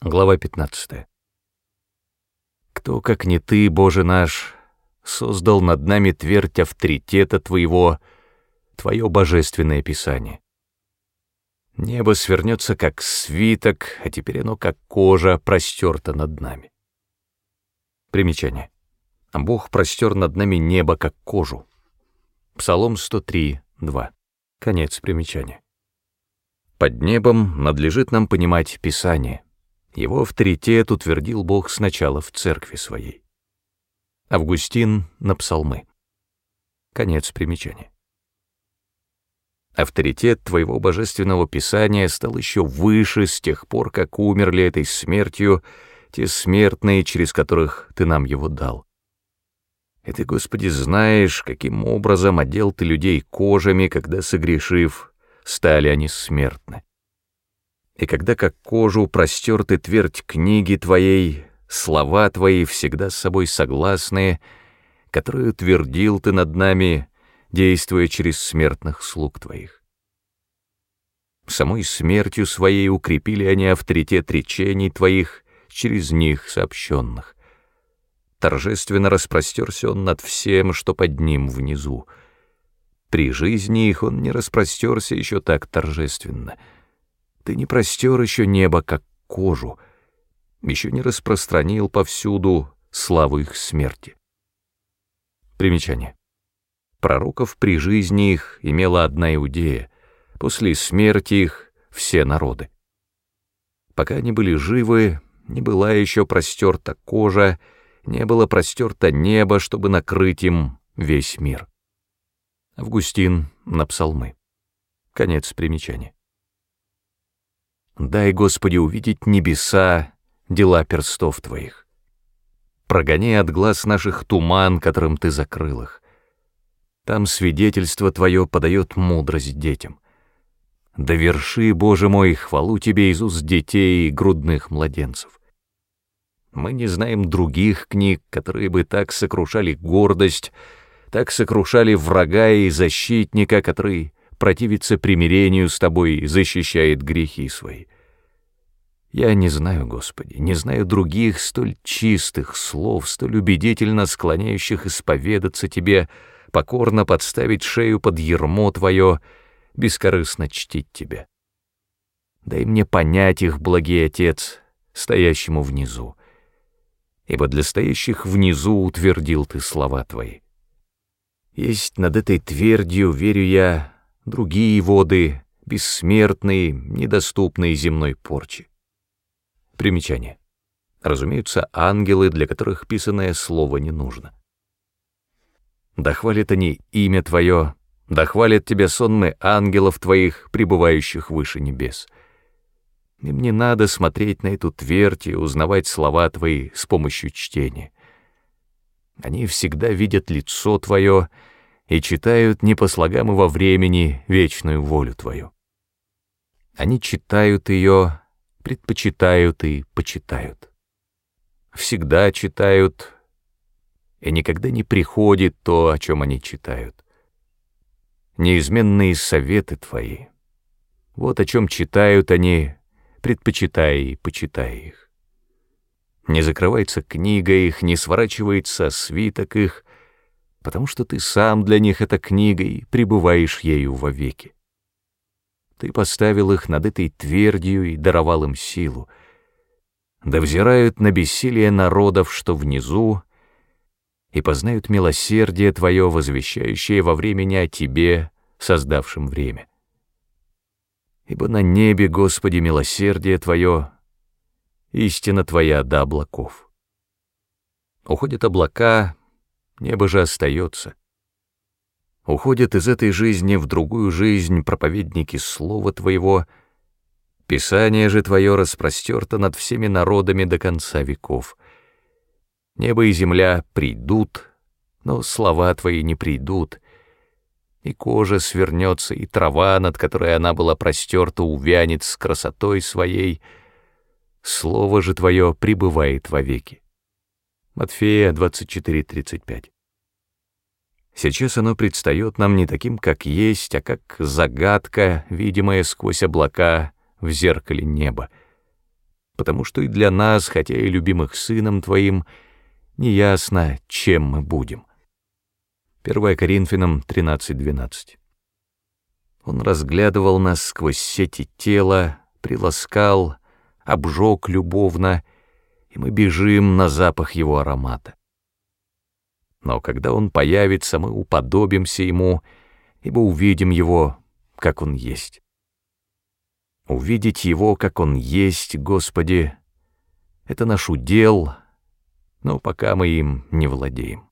Глава 15. Кто, как не ты, Боже наш, создал над нами твердь авторитета Твоего, Твое божественное Писание? Небо свернется, как свиток, а теперь оно, как кожа, простерто над нами. Примечание. Бог простер над нами небо, как кожу. Псалом 103, 2. Конец примечания. Под небом надлежит нам понимать Писание. Его авторитет утвердил Бог сначала в церкви своей. Августин на псалмы. Конец примечания. Авторитет твоего божественного писания стал еще выше с тех пор, как умерли этой смертью те смертные, через которых ты нам его дал. И ты, Господи, знаешь, каким образом одел ты людей кожами, когда, согрешив, стали они смертны. И когда как кожу простер ты твердь книги твоей, слова твои всегда с собой согласные, которые утвердил ты над нами, действуя через смертных слуг твоих. Самой смертью своей укрепили они авторитет речений твоих через них сообщенных торжественно распростерся он над всем, что под ним внизу. При жизни их он не распростерся еще так торжественно. Ты не простер еще небо, как кожу, еще не распространил повсюду славу их смерти. Примечание. Пророков при жизни их имела одна Иудея, после смерти их — все народы. Пока они были живы, не была еще простерта кожа, не было простерто небо, чтобы накрыть им весь мир. Августин на псалмы. Конец примечания. Дай, Господи, увидеть небеса, дела перстов Твоих. Прогони от глаз наших туман, которым Ты закрыл их. Там свидетельство Твое подает мудрость детям. Доверши, Боже мой, хвалу Тебе из уст детей и грудных младенцев. Мы не знаем других книг, которые бы так сокрушали гордость, так сокрушали врага и защитника, который противится примирению с тобой и защищает грехи свои. Я не знаю, Господи, не знаю других столь чистых слов, столь убедительно склоняющих исповедаться Тебе, покорно подставить шею под ермо Твое, бескорыстно чтить Тебя. Дай мне понять их, благий Отец, стоящему внизу ибо для стоящих внизу утвердил ты слова твои. Есть над этой твердью, верю я, другие воды, бессмертные, недоступные земной порчи. Примечание. Разумеются, ангелы, для которых писанное слово не нужно. Да хвалят они имя Твое, да хвалят Тебя сонмы ангелов Твоих, пребывающих выше небес — им не надо смотреть на эту твердь и узнавать слова твои с помощью чтения. Они всегда видят лицо твое и читают не по слогам и во времени вечную волю твою. Они читают ее, предпочитают и почитают. Всегда читают, и никогда не приходит то, о чем они читают. Неизменные советы твои. Вот о чем читают они, предпочитая и почитая их. Не закрывается книга их, не сворачивается свиток их, потому что ты сам для них эта книга и пребываешь ею вовеки. Ты поставил их над этой твердью и даровал им силу. Да взирают на бессилие народов, что внизу, и познают милосердие Твое, возвещающее во времени о Тебе, создавшем время ибо на небе, Господи, милосердие Твое, истина Твоя до облаков. Уходят облака, небо же остается. Уходят из этой жизни в другую жизнь проповедники Слова Твоего, Писание же Твое распростерто над всеми народами до конца веков. Небо и земля придут, но слова Твои не придут — и кожа свернется, и трава, над которой она была простерта, увянет с красотой своей. Слово же твое пребывает вовеки. Матфея 24:35. Сейчас оно предстает нам не таким, как есть, а как загадка, видимая сквозь облака в зеркале неба. потому что и для нас, хотя и любимых сыном твоим, неясно, чем мы будем. 1 Коринфянам 13.12 Он разглядывал нас сквозь сети тела, приласкал, обжег любовно, и мы бежим на запах его аромата. Но когда он появится, мы уподобимся ему, ибо увидим его, как он есть. Увидеть его, как он есть, Господи, это наш удел, но пока мы им не владеем.